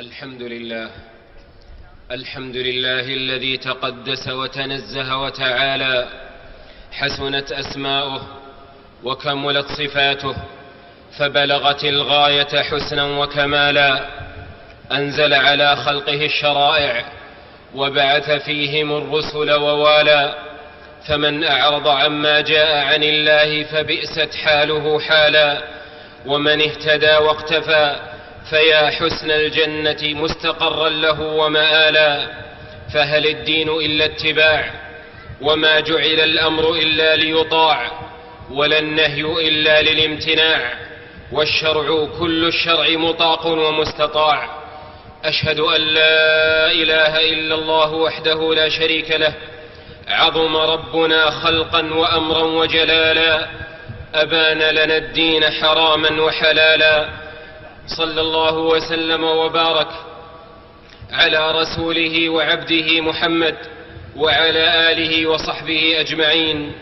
الحمد لله. الحمد لله الذي تقدس وتنزه وتعالى حسنت أسماؤه وكملت صفاته فبلغت الغاية حسنا وكمالا أنزل على خلقه الشرائع وبعث فيهم الرسل ووالا فمن أعرض عما جاء عن الله فبئست حاله حالا ومن اهتدى واقتفى فيا حسن الجنة مستقرا له ومآلا فهل الدين إلا اتباع؟ وما جعل الأمر إلا ليطاع ولا النهي إلا للامتناع والشرع كل الشرع مطاق ومستطاع. أشهد أن لا إله إلا الله وحده لا شريك له عظم ربنا خلقا وأمرا وجلالا أبان لنا الدين حراما وحلالا. صلى الله وسلم وبارك على رسوله وعبده محمد وعلى آله وصحبه أجمعين.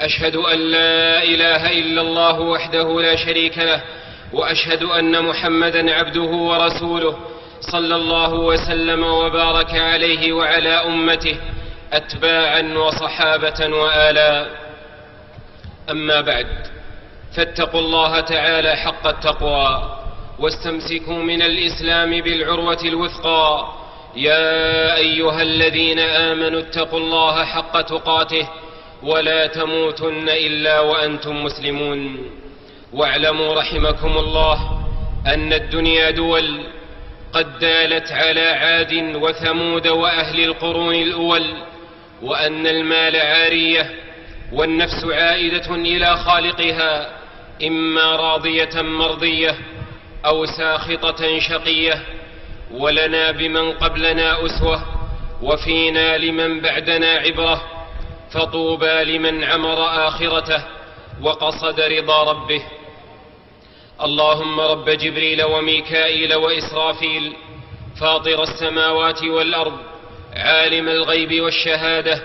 أشهد أن لا إله إلا الله وحده لا شريك له وأشهد أن محمدا عبده ورسوله صلى الله وسلم وبارك عليه وعلى أمته اتباعا وصحابة والا أما بعد فاتقوا الله تعالى حق التقوى. واستمسكوا من الإسلام بالعروة الوثقى. يا أيها الذين آمنوا اتقوا الله حق تقاته ولا تموتن إلا وأنتم مسلمون. واعلموا رحمكم الله أن الدنيا دول قد دالت على عاد وثمود وأهل القرون الأول وأن المال عارية والنفس عائدة إلى خالقها إما راضية مرضية أو ساخطة شقية ولنا بمن قبلنا أسوة وفينا لمن بعدنا عبرة فطوبى لمن عمر آخرته وقصد رضا ربه. اللهم رب جبريل وميكائيل وإسرافيل فاطر السماوات والأرض عالم الغيب والشهادة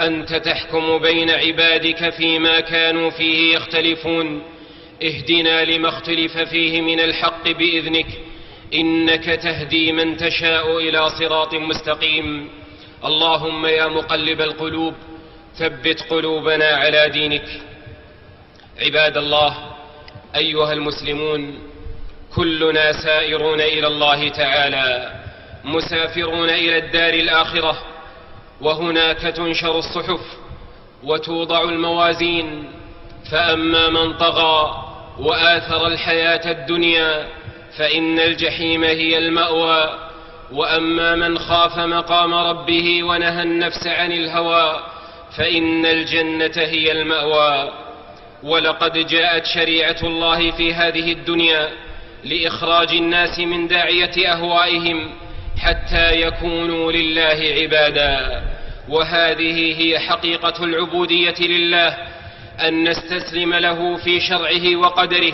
أنت تحكم بين عبادك فيما كانوا فيه يختلفون. اهدنا لما اختلف فيه من الحق بإذنك. إنك تهدي من تشاء إلى صراط مستقيم. اللهم يا مقلب القلوب ثبت قلوبنا على دينك. عباد الله أيها المسلمون كلنا سائرون إلى الله تعالى مسافرون إلى الدار الآخرة وهناك تنشر الصحف وتوضع الموازين. فأما من طغى وآثر الحياة الدنيا فإن الجحيم هي المأوى. وأما من خاف مقام ربه ونهى النفس عن الهوى فإن الجنة هي المأوى. ولقد جاءت شريعة الله في هذه الدنيا لإخراج الناس من داعية أهوائهم حتى يكونوا لله عبادا. وهذه هي حقيقة العبودية لله أن نستسلم له في شرعه وقدره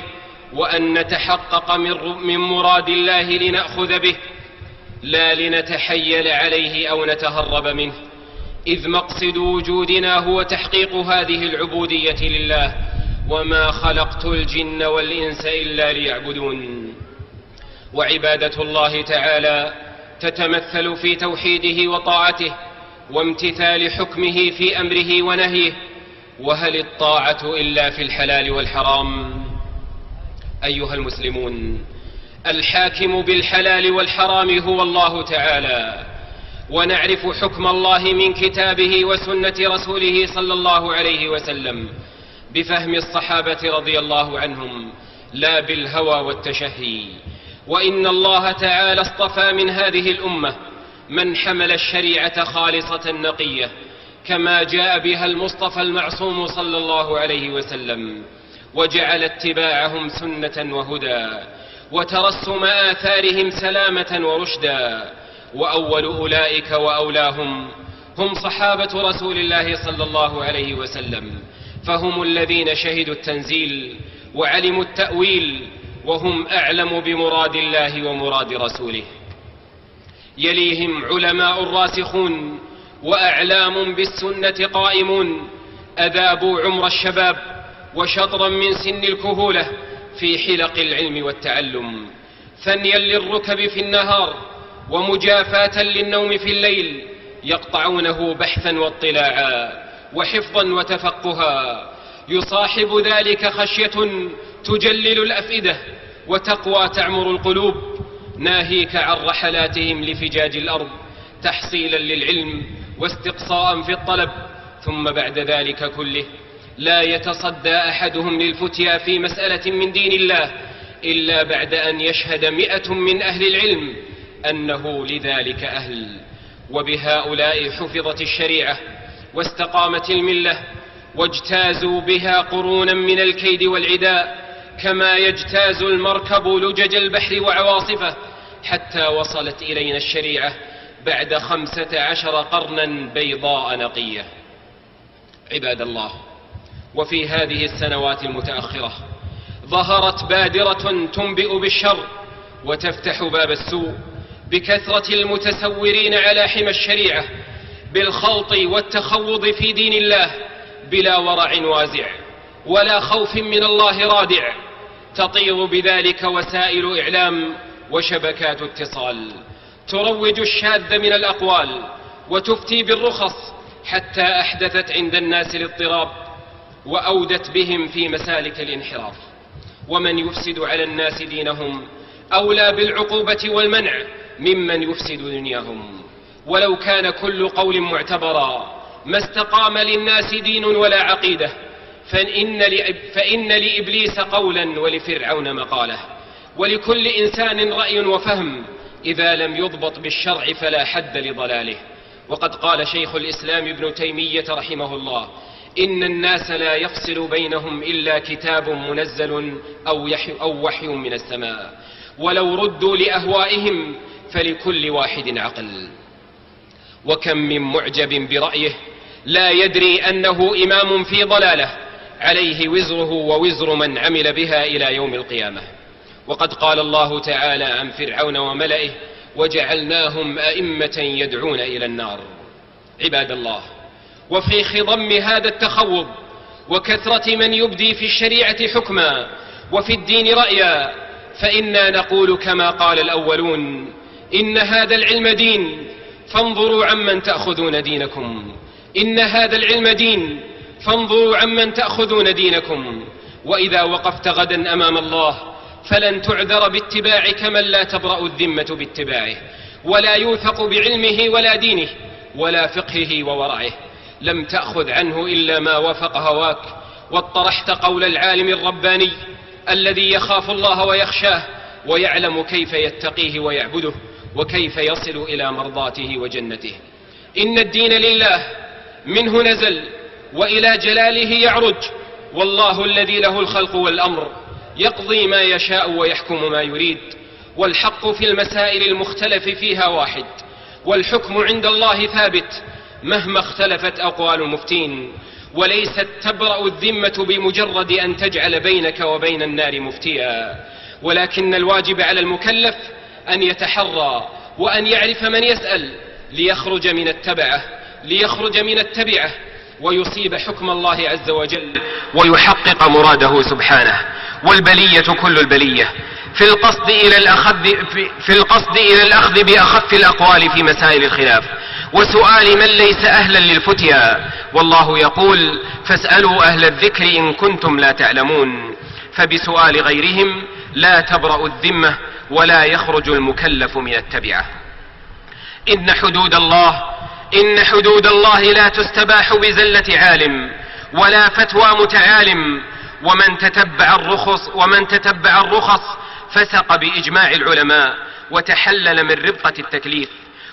وأن نتحقق من مراد الله لنأخذ به لا لنتحيل عليه أو نتهرب منه. إذ مقصد وجودنا هو تحقيق هذه العبودية لله وما خلقت الجن والإنس إلا ليعبدون. وعبادة الله تعالى تتمثل في توحيده وطاعته وامتثال حكمه في أمره ونهيه. وهل الطاعة إلا في الحلال والحرام؟ أيها المسلمون الحاكم بالحلال والحرام هو الله تعالى ونعرف حكم الله من كتابه وسنة رسوله صلى الله عليه وسلم بفهم الصحابة رضي الله عنهم لا بالهوى والتشهي. وإن الله تعالى اصطفى من هذه الأمة من حمل الشريعة خالصة نقيه كما جاء بها المصطفى المعصوم صلى الله عليه وسلم وجعل اتباعهم سنة وهدى وترسم اثارهم سلامة ورشدا وأول أولئك وأولاهم هم صحابة رسول الله صلى الله عليه وسلم فهم الذين شهدوا التنزيل وعلموا التأويل وهم أعلم بمراد الله ومراد رسوله. يليهم علماء الراسخون وأعلام بالسنة قائمون. أذابوا عمر الشباب وشطرا من سن الكهولة في حلق العلم والتعلم. ثنيا للركب في النهار ومجافاة للنوم في الليل يقطعونه بحثا واطلاعا وحفظا وتفقها. يصاحب ذلك خشية تجلل الأفئدة وتقوى تعمر القلوب. ناهيك عن رحلاتهم لفجاج الأرض تحصيلا للعلم واستقصاء في الطلب ثم بعد ذلك كله. لا يتصدى أحدهم للفتيا في مسألة من دين الله إلا بعد أن يشهد مئة من أهل العلم أنه لذلك أهل. وبهؤلاء حفظت الشريعة واستقامت الملة واجتازوا بها قرونا من الكيد والعداء كما يجتاز المركب لجج البحر وعواصفه حتى وصلت إلينا الشريعة. بعد خمسة عشر قرنا بيضاء نقية. عباد الله وفي هذه السنوات المتأخرة ظهرت بادرة تنبئ بالشر وتفتح باب السوء بكثرة المتسورين على حمى الشريعة بالخلط والتخوض في دين الله بلا ورع وازع ولا خوف من الله رادع تطير بذلك وسائل إعلام وشبكات اتصال. تروج الشاذ من الأقوال وتفتي بالرخص حتى أحدثت عند الناس الاضطراب وأودت بهم في مسالك الانحراف. ومن يفسد على الناس دينهم أولى بالعقوبة والمنع ممن يفسد دنياهم. ولو كان كل قول معتبرا ما استقام للناس دين ولا عقيدة فإن, فإن لإبليس قولا ولفرعون مقالة. ولكل إنسان رأي وفهم إذا لم يضبط بالشرع فلا حد لضلاله. وقد قال شيخ الإسلام ابن تيمية رحمه الله إن الناس لا يفصل بينهم إلا كتاب منزل أو, أو وحي من السماء. ولو ردوا لأهوائهم فلكل واحد عقل. وكم من معجب برأيه لا يدري أنه إمام في ضلاله عليه وزره ووزر من عمل بها إلى يوم القيامة. وقد قال الله تعالى عن فرعون وملئه وجعلناهم أئمة يدعون إلى النار. عباد الله وفي خضم هذا التخوض وكثرة من يبدي في الشريعة حكما وفي الدين رأيا فإنا نقول كما قال الأولون إن هذا العلم دين فانظروا عمن تأخذون دينكم. إن هذا العلم دين فانظروا عمن تأخذون دينكم. وإذا وقفت غدا أمام الله فلن تعذر باتباعك من لا تبرأ الذمة باتباعه ولا يوثق بعلمه ولا دينه ولا فقهه وورعه. لم تأخذ عنه إلا ما وافق هواك واطرحت قول العالم الرباني الذي يخاف الله ويخشاه ويعلم كيف يتقيه ويعبده وكيف يصل إلى مرضاته وجنته. إن الدين لله منه نزل وإلى جلاله يعرج والله الذي له الخلق والأمر. يقضي ما يشاء ويحكم ما يريد والحق في المسائل المختلف فيها واحد والحكم عند الله ثابت مهما اختلفت أقوال المفتين وليست تبرأ الذمة بمجرد أن تجعل بينك وبين النار مفتيا ولكن الواجب على المكلف أن يتحرى وأن يعرف من يسأل ليخرج من التبعة ليخرج من التبعة ويصيب حكم الله عز وجل. ويحقق مراده سبحانه. والبلية كل البلية. في القصد إلى الأخذ في القصد إلى الأخذ بأخف الأقوال في مسائل الخلاف. وسؤال من ليس أهلا للفتيا. والله يقول فاسألوا أهل الذكر إن كنتم لا تعلمون. فبسؤال غيرهم لا تبرأ الذمة ولا يخرج المكلف من التبعة. إن حدود الله إن حدود الله لا تستباح بزلة عالم ولا فتوى متعالم. ومن تتبع الرخص ومن تتبع الرخص فسق بإجماع العلماء وتحلل من ربقة التكليف.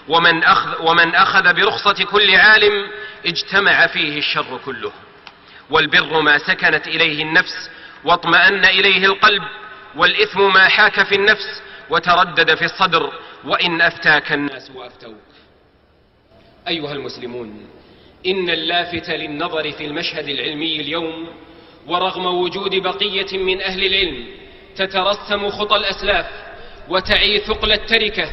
ومن أخذ, ومن أخذ برخصة كل عالم اجتمع فيه الشر كله. والبر ما سكنت إليه النفس واطمأن إليه القلب والإثم ما حاك في النفس وتردد في الصدر وإن أفتاك الناس وأفتوك أيها المسلمون إن اللافت للنظر في المشهد العلمي اليوم ورغم وجود بقية من أهل العلم تترسم خطى الأسلاف وتعي ثقل التركة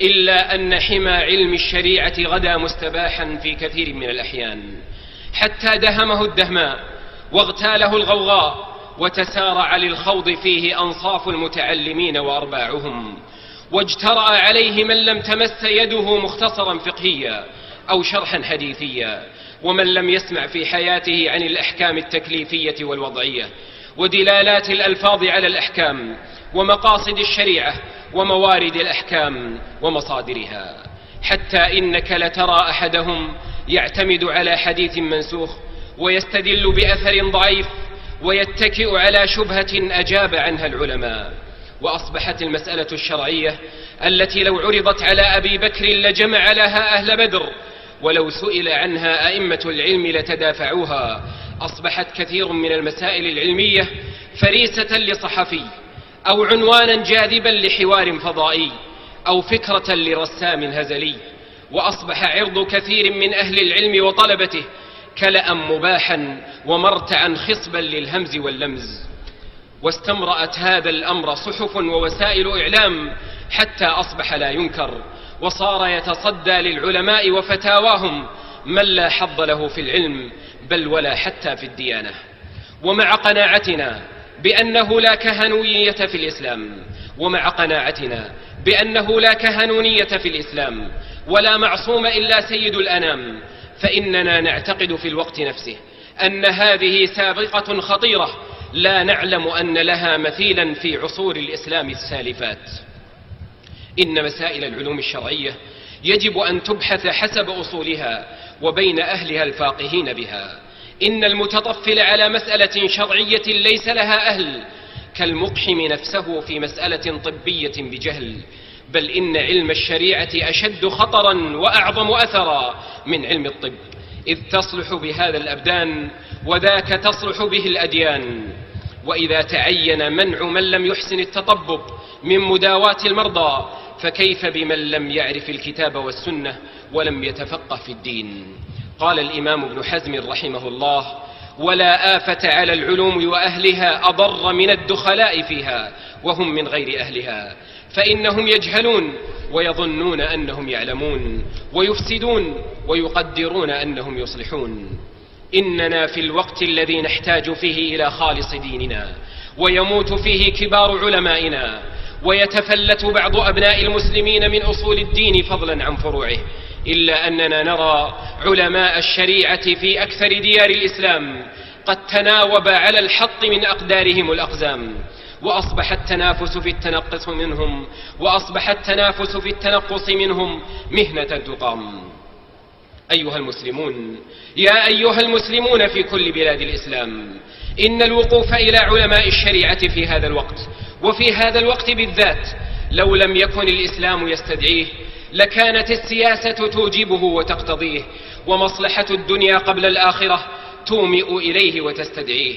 إلا أن حمى علم الشريعة غدا مستباحا في كثير من الأحيان. حتى دهمه الدهماء واغتاله الغوغاء وتسارع للخوض فيه أنصاف المتعلمين وأرباعهم واجترأ عليه من لم تمس يده مختصرا فقهيا. أو شرحا حديثيا ومن لم يسمع في حياته عن الأحكام التكليفية والوضعية ودلالات الألفاظ على الأحكام ومقاصد الشريعة وموارد الأحكام ومصادرها. حتى إنك لترى أحدهم يعتمد على حديث منسوخ ويستدل بأثر ضعيف ويتكئ على شبهة أجاب عنها العلماء. وأصبحت المسألة الشرعية التي لو عرضت على أبي بكر لجمع لها أهل بدر ولو سئل عنها أئمة العلم لتدافعوها. أصبحت كثير من المسائل العلمية فريسة لصحفي أو عنوانا جاذبا لحوار فضائي أو فكرة لرسام هزلي. وأصبح عرض كثير من أهل العلم وطلبته كلأ مباحا ومرتعا خصبا للهمز واللمز. واستمرأت هذا الأمر صحف ووسائل إعلام حتى أصبح لا ينكر. وصار يتصدى للعلماء وفتاواهم من لا حظ له في العلم بل ولا حتى في الديانة. ومع قناعتنا بأنه لا كهنوية في الإسلام ومع قناعتنا بأنه لا كهنونية في الإسلام ولا معصوم إلا سيد الأنام فإننا نعتقد في الوقت نفسه أن هذه سابقة خطيرة لا نعلم أن لها مثيلا في عصور الإسلام السالفات. إن مسائل العلوم الشرعية يجب أن تبحث حسب أصولها وبين أهلها الفاقهين بها. إن المتطفل على مسألة شرعية ليس لها أهل كالمقحم نفسه في مسألة طبية بجهل. بل إن علم الشريعة أشد خطرا وأعظم أثرا من علم الطب. إذ تصلح بهذا الأبدان وذاك تصلح به الأديان. وإذا تعين منع من لم يحسن التطبب من مداواة المرضى فكيف بمن لم يعرف الكتاب والسنة ولم يتفقه في الدين؟ قال الإمام ابن حزم رحمه الله ولا آفة على العلوم وأهلها أضر من الدخلاء فيها وهم من غير أهلها فإنهم يجهلون ويظنون أنهم يعلمون ويفسدون ويقدرون أنهم يصلحون. إننا في الوقت الذي نحتاج فيه إلى خالص ديننا ويموت فيه كبار علمائنا ويتفلت بعض أبناء المسلمين من أصول الدين فضلا عن فروعه إلا أننا نرى علماء الشريعة في أكثر ديار الإسلام قد تناوب على الحط من أقدارهم الأقزام وأصبح التنافس في التنقص منهم وأصبح التنافس في التنقص منهم مهنة تقام أيها المسلمون يا أيها المسلمون في كل بلاد الإسلام إن الوقوف إلى علماء الشريعة في هذا الوقت وفي هذا الوقت بالذات لو لم يكن الإسلام يستدعيه لكانت السياسة توجبه وتقتضيه ومصلحة الدنيا قبل الآخرة تومئ إليه وتستدعيه.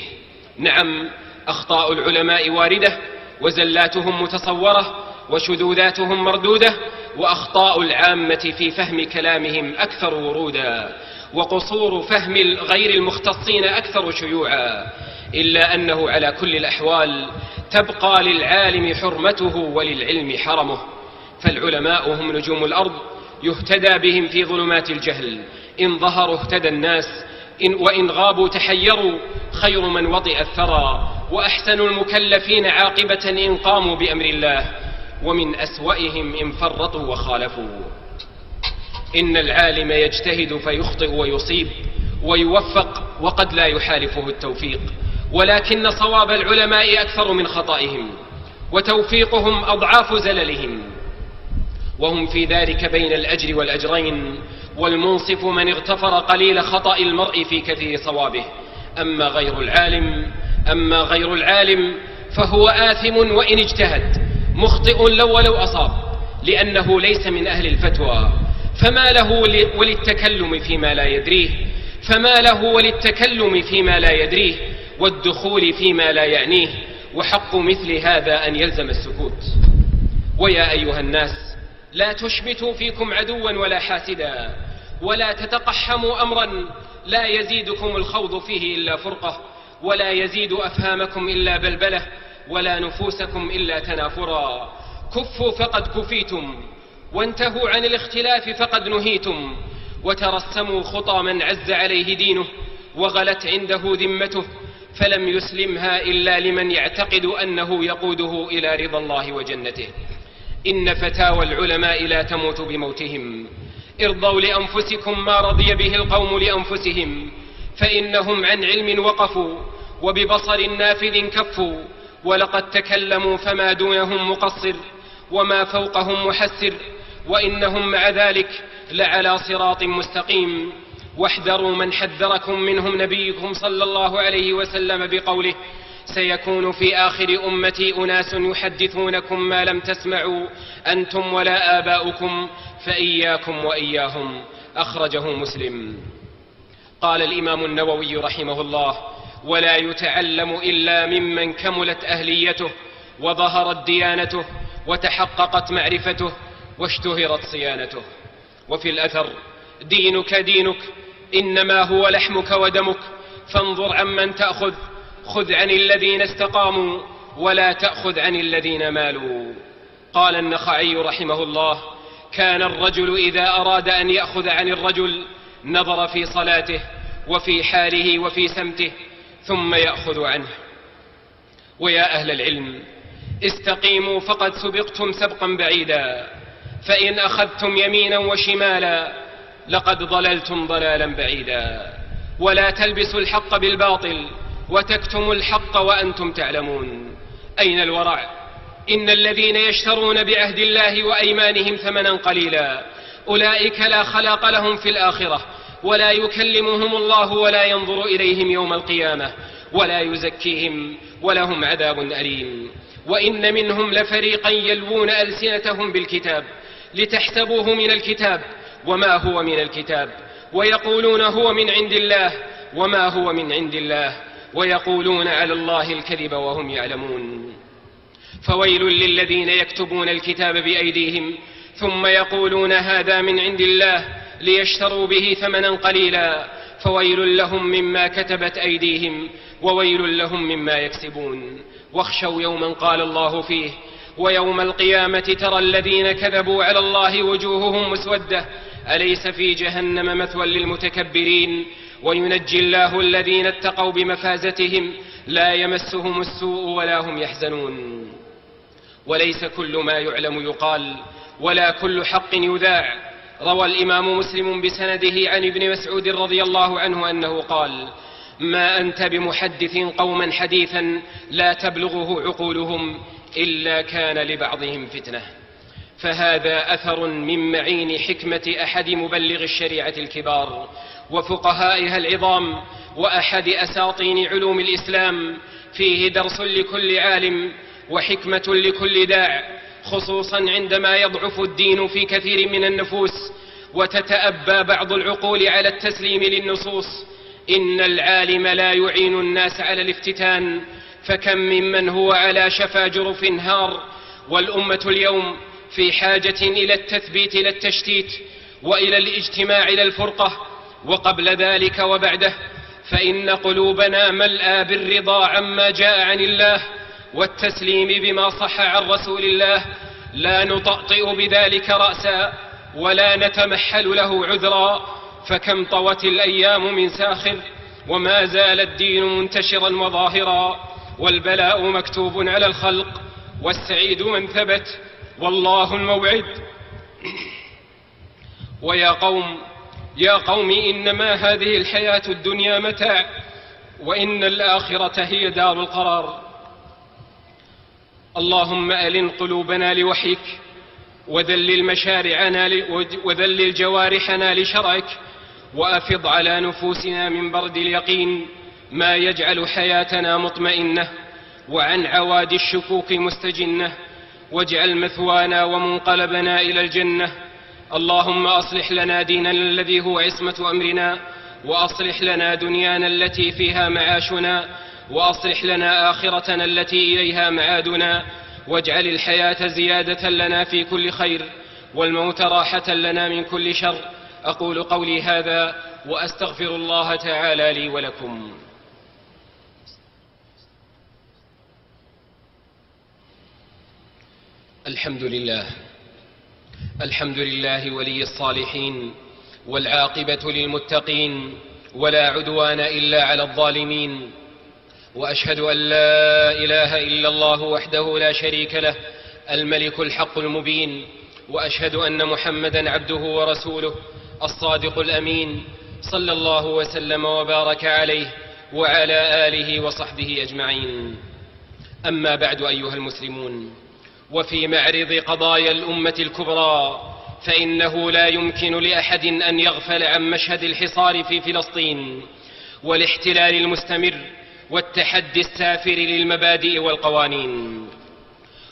نعم أخطاء العلماء واردة وزلاتهم متصورة وشذوذاتهم مردودة وأخطاء العامة في فهم كلامهم أكثر ورودا وقصور فهم غير المختصين أكثر شيوعا. إلا أنه على كل الأحوال تبقى للعالم حرمته وللعلم حرمه. فالعلماء هم نجوم الأرض يهتدى بهم في ظلمات الجهل. إن ظهروا اهتدى الناس إن وإن غابوا تحيروا خير من وطئ الثرى. وأحسن المكلفين عاقبة إن قاموا بأمر الله. ومن أسوأهم إن فرطوا وخالفوا. إن العالم يجتهد فيخطئ ويصيب ويوفق وقد لا يحالفه التوفيق. ولكن صواب العلماء أكثر من خطئهم وتوفيقهم أضعاف زللهم. وهم في ذلك بين الأجر والأجرين والمنصف من اغتفر قليل خطأ المرء في كثير صوابه. أما غير العالم أما غير العالم فهو آثم وإن اجتهد مخطئ لو ولو أصاب لأنه ليس من أهل الفتوى. فما له وللتكلم فيما لا يدريه فما له وللتكلم فيما لا يدريه والدخول فيما لا يعنيه وحق مثل هذا أن يلزم السكوت. ويا أيها الناس لا تشمتوا فيكم عدوا ولا حاسدا ولا تتقحموا أمرا لا يزيدكم الخوض فيه إلا فرقة ولا يزيد أفهامكم إلا بلبلة ولا نفوسكم إلا تنافرا. كفوا فقد كفيتم وانتهوا عن الاختلاف فقد نهيتم وترسموا خطى من عز عليه دينه وغلت عنده ذمته فلم يسلمها إلا لمن يعتقد أنه يقوده إلى رضا الله وجنته. إن فتاوى العلماء لا تموت بموتهم. ارضوا لأنفسكم ما رضي به القوم لأنفسهم فإنهم عن علم وقفوا وببصر نافذ كفوا ولقد تكلموا فما دونهم مقصر وما فوقهم محسر وإنهم مع ذلك لعلى صراط مستقيم. واحذروا من حذركم منهم نبيكم صلى الله عليه وسلم بقوله سيكون في آخر أمتي أناس يحدثونكم ما لم تسمعوا أنتم ولا آباؤكم فإياكم وإياهم. أخرجه مسلم. قال الإمام النووي رحمه الله ولا يتعلم إلا ممن كملت أهليته وظهرت ديانته وتحققت معرفته واشتهرت صيانته. وفي الأثر دينك دينك إنما هو لحمك ودمك فانظر عمن تأخذ خذ عن الذين استقاموا ولا تأخذ عن الذين مالوا. قال النخعي رحمه الله كان الرجل إذا أراد أن يأخذ عن الرجل نظر في صلاته وفي حاله وفي سمته ثم يأخذ عنه. ويا أهل العلم استقيموا فقد سبقتم سبقا بعيدا فإن أخذتم يمينا وشمالا لقد ضللتم ضلالا بعيدا. ولا تلبسوا الحق بالباطل وتكتموا الحق وأنتم تعلمون. أين الورع؟ إن الذين يشترون بعهد الله وأيمانهم ثمنا قليلا. أولئك لا خلاق لهم في الآخرة ولا يكلمهم الله ولا ينظر إليهم يوم القيامة ولا يزكيهم ولهم عذاب أليم. وإن منهم لفريقا يلوون ألسنتهم بالكتاب لتحسبوه من الكتاب وما هو من الكتاب ويقولون هو من عند الله وما هو من عند الله ويقولون على الله الكذب وهم يعلمون. فويل للذين يكتبون الكتاب بأيديهم ثم يقولون هذا من عند الله ليشتروا به ثمنا قليلا. فويل لهم مما كتبت أيديهم وويل لهم مما يكسبون. واخشوا يوما قال الله فيه ويوم القيامة ترى الذين كذبوا على الله وجوههم مسودة أليس في جهنم مثوى للمتكبرين؟ وينجي الله الذين اتقوا بمفازتهم لا يمسهم السوء ولا هم يحزنون. وليس كل ما يعلم يقال ولا كل حق يذاع. روى الإمام مسلم بسنده عن ابن مسعود رضي الله عنه أنه قال ما أنت بمحدث قوما حديثا لا تبلغه عقولهم إلا كان لبعضهم فتنة. فهذا أثر من معين حكمة أحد مبلغ الشريعة الكبار وفقهائها العظام وأحد أساطين علوم الإسلام فيه درس لكل عالم وحكمة لكل داع خصوصا عندما يضعف الدين في كثير من النفوس وتتأبى بعض العقول على التسليم للنصوص. إن العالم لا يعين الناس على الافتتان فكم ممن هو على شفا جرف هار؟ والأمة اليوم في حاجة إلى التثبيت لا التشتيت وإلى الاجتماع لا الفرقة. وقبل ذلك وبعده فإن قلوبنا ملأى بالرضا عما جاء عن الله والتسليم بما صح عن رسول الله. لا نطأطئ بذلك رأسا ولا نتمحل له عذرا. فكم طوت الأيام من ساخر وما زال الدين منتشرا وظاهرا. والبلاء مكتوب على الخلق والسعيد من ثبت والله الموعد. ويا قوم يا قوم إنما هذه الحياة الدنيا متاع وإن الآخرة هي دار القرار. اللهم ألن قلوبنا لوحيك وذلل مشارعنا وذلل جوارحنا لشرعك وأفض على نفوسنا من برد اليقين. ما يجعل حياتنا مطمئنة وعن عواد الشكوك مستجنة. واجعل مثوانا ومنقلبنا إلى الجنة. اللهم أصلح لنا ديننا الذي هو عصمة أمرنا وأصلح لنا دنيانا التي فيها معاشنا وأصلح لنا آخرتنا التي إليها معادنا. واجعل الحياة زيادة لنا في كل خير والموت راحة لنا من كل شر. أقول قولي هذا وأستغفر الله تعالى لي ولكم. الحمد لله. الحمد لله ولي الصالحين والعاقبة للمتقين ولا عدوان إلا على الظالمين. وأشهد أن لا إله إلا الله وحده لا شريك له الملك الحق المبين. وأشهد أن محمدا عبده ورسوله الصادق الأمين. صلى الله وسلم وبارك عليه وعلى آله وصحبه أجمعين. أما بعد أيها المسلمون وفي معرض قضايا الأمة الكبرى فإنه لا يمكن لأحد أن يغفل عن مشهد الحصار في فلسطين والاحتلال المستمر والتحدي السافر للمبادئ والقوانين.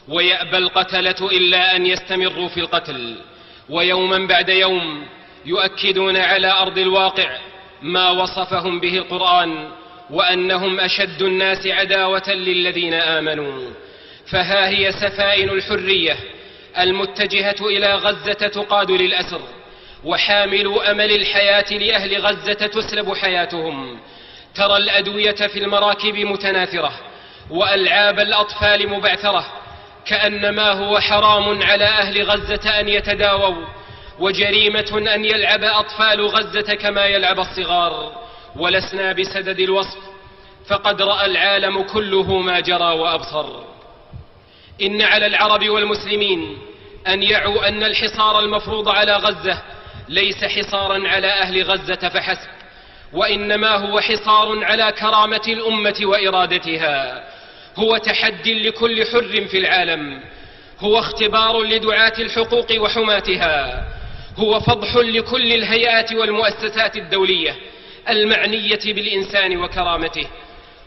ويأبى القتلة إلا أن يستمروا في القتل ويوما بعد يوم يؤكدون على أرض الواقع ما وصفهم به القرآن وأنهم أشد الناس عداوة للذين آمنوا. فها هي سفائن الحرية المتجهة إلى غزة تقاد للأسر وحامل أمل الحياة لأهل غزة تسلب حياتهم. ترى الأدوية في المراكب متناثرة وألعاب الأطفال مبعثرة كانما هو حرام على أهل غزة أن يتداووا وجريمة أن يلعب أطفال غزة كما يلعب الصغار. ولسنا بسدد الوصف فقد رأى العالم كله ما جرى وأبصر. إن على العرب والمسلمين أن يعوا أن الحصار المفروض على غزة ليس حصارا على أهل غزة فحسب وإنما هو حصار على كرامة الأمة وإرادتها. هو تحدي لكل حر في العالم هو اختبار لدعاة الحقوق وحماتها هو فضح لكل الهيئات والمؤسسات الدولية المعنية بالإنسان وكرامته.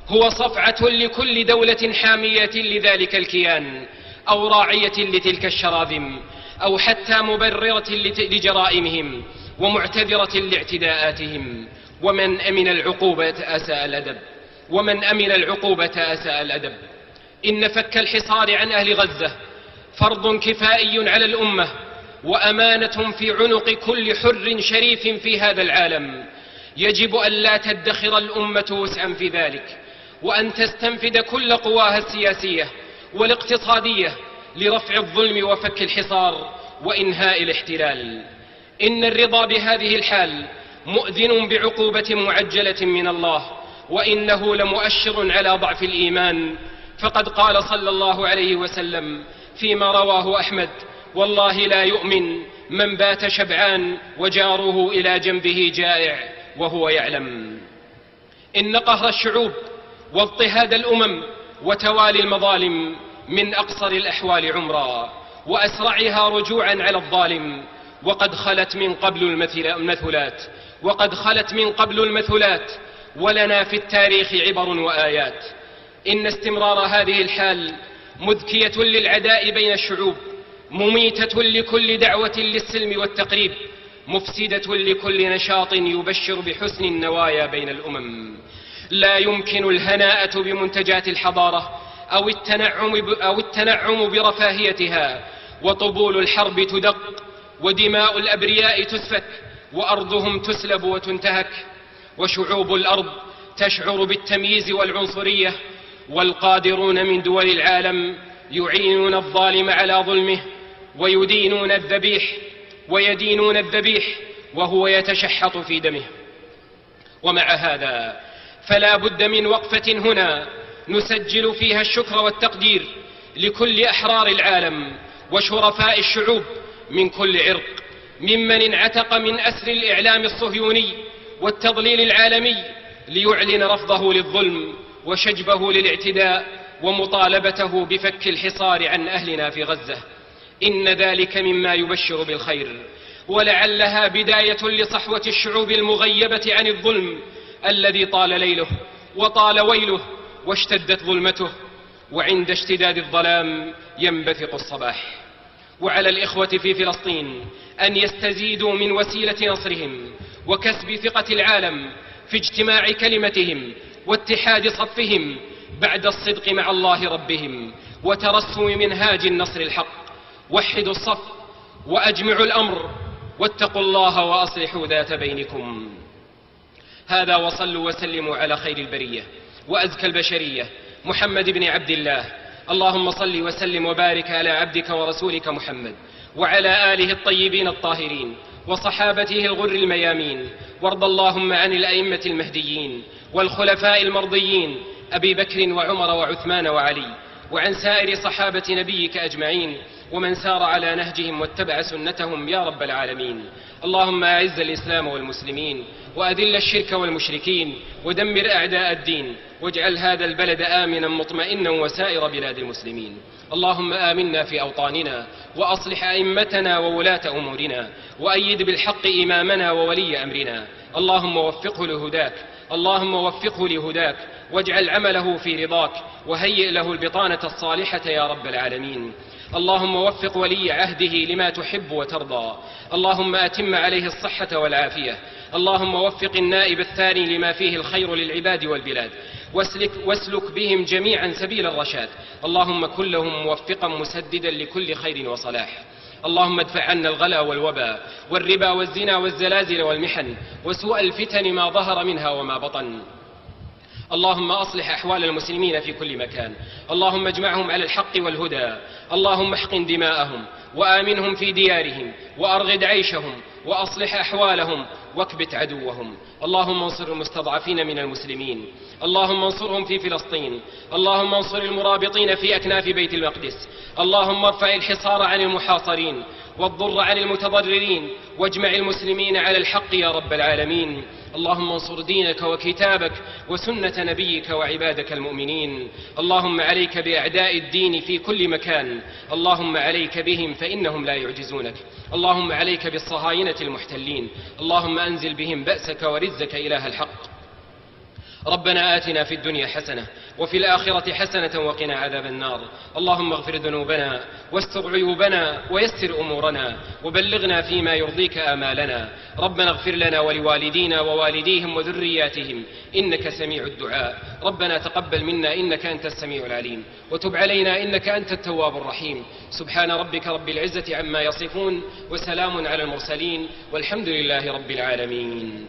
هو صفعة لكل دولة حامية لذلك الكيان أو راعية لتلك الشراذم أو حتى مبررة لجرائمهم ومعتذرة لاعتداءاتهم. ومن أمن العقوبة أساء الأدب. ومن أمن العقوبة أساء الأدب. إن فك الحصار عن أهل غزة فرض كفائي على الأمة وأمانة في عنق كل حر شريف في هذا العالم. يجب أن لا تدخر الأمة وسعا في ذلك. وأن تستنفد كل قواها السياسية والاقتصادية لرفع الظلم وفك الحصار وإنهاء الاحتلال. إن الرضا بهذه الحال مؤذن بعقوبة معجلة من الله وإنه لمؤشر على ضعف الإيمان. فقد قال صلى الله عليه وسلم فيما رواه أحمد والله لا يؤمن من بات شبعان وجاره إلى جنبه جائع وهو يعلم. إن قهر الشعوب واضطهاد الأمم وتوالي المظالم من أقصر الأحوال عمرا وأسرعها رجوعا على الظالم. وقد خلت من قبل المثلات. وقد خلت من قبل المثلات. ولنا في التاريخ عبر وآيات. إن استمرار هذه الحال مذكية للعداء بين الشعوب. مميتة لكل دعوة للسلم والتقريب. مفسدة لكل نشاط يبشر بحسن النوايا بين الأمم. لا يمكن الهناءة بمنتجات الحضارة أو التنعم, أو التنعم برفاهيتها وطبول الحرب تدق ودماء الأبرياء تسفك وأرضهم تسلب وتنتهك وشعوب الأرض تشعر بالتمييز والعنصرية والقادرون من دول العالم يعينون الظالم على ظلمه ويدينون الذبيح ويدينون الذبيح وهو يتشحط في دمه. ومع هذا فلا بد من وقفة هنا. نسجل فيها الشكر والتقدير لكل أحرار العالم وشرفاء الشعوب من كل عرق. ممن انعتق من أسر الإعلام الصهيوني والتضليل العالمي ليعلن رفضه للظلم وشجبه للاعتداء ومطالبته بفك الحصار عن أهلنا في غزة. إن ذلك مما يبشر بالخير. ولعلها بداية لصحوة الشعوب المغيبة عن الظلم الذي طال ليله وطال ويله واشتدت ظلمته وعند اشتداد الظلام ينبثق الصباح. وعلى الإخوة في فلسطين أن يستزيدوا من وسيلة نصرهم وكسب ثقة العالم في اجتماع كلمتهم واتحاد صفهم بعد الصدق مع الله ربهم وترسم منهاج النصر الحق. وحدوا الصف وأجمعوا الأمر واتقوا الله وأصلحوا ذات بينكم. هذا وصلوا وسلموا على خير البرية وأزكى البشرية محمد بن عبد الله. اللهم صل وسلم وبارك على عبدك ورسولك محمد وعلى آله الطيبين الطاهرين وصحابته الغر الميامين. وارض اللهم عن الأئمة المهديين والخلفاء المرضيين أبي بكر وعمر وعثمان وعلي وعن سائر صحابة نبيك أجمعين ومن سار على نهجهم واتبع سنتهم يا رب العالمين. اللهم أعز الإسلام والمسلمين وأذل الشرك والمشركين ودمر أعداء الدين واجعل هذا البلد آمنا مطمئنا وسائر بلاد المسلمين. اللهم آمنا في أوطاننا وأصلح أئمتنا وولاة أمورنا وأيد بالحق إمامنا وولي أمرنا. اللهم وفقه لهداك اللهم وفقه لهداك واجعل عمله في رضاك وهيئ له البطانة الصالحة يا رب العالمين. اللهم وفق ولي عهده لما تحب وترضى. اللهم أتم عليه الصحة والعافية. اللهم وفق النائب الثاني لما فيه الخير للعباد والبلاد. واسلك, واسلك بهم جميعا سبيل الرشاد. اللهم كن لهم موفقا مسددا لكل خير وصلاح. اللهم ادفع عنا الغلا والوبا والربا والزنا والزلازل والمحن وسوء الفتن ما ظهر منها وما بطن. اللهم أصلح أحوال المسلمين في كل مكان. اللهم اجمعهم على الحق والهدى. اللهم احقن دماءهم وآمنهم في ديارهم وأرغد عيشهم وأصلح أحوالهم واكبت عدوهم. اللهم انصر المستضعفين من المسلمين. اللهم انصرهم في فلسطين. اللهم انصر المرابطين في أكناف بيت المقدس. اللهم ارفع الحصار عن المحاصرين. والضر عن المتضررين واجمع المسلمين على الحق يا رب العالمين. اللهم انصر دينك وكتابك وسنة نبيك وعبادك المؤمنين. اللهم عليك بأعداء الدين في كل مكان. اللهم عليك بهم فإنهم لا يعجزونك. اللهم عليك بالصهاينة المحتلين. اللهم أنزل بهم بأسك ورزك إله الحق. ربنا آتنا في الدنيا حسنة وفي الآخرة حسنة وقنا عذاب النار. اللهم اغفر ذنوبنا واستر عيوبنا ويسر أمورنا وبلغنا فيما يرضيك آمالنا. ربنا اغفر لنا ولوالدينا ووالديهم وذرياتهم إنك سميع الدعاء. ربنا تقبل منا إنك أنت السميع العليم وتب علينا إنك أنت التواب الرحيم. سبحان ربك رب العزة عما يصفون وسلام على المرسلين والحمد لله رب العالمين.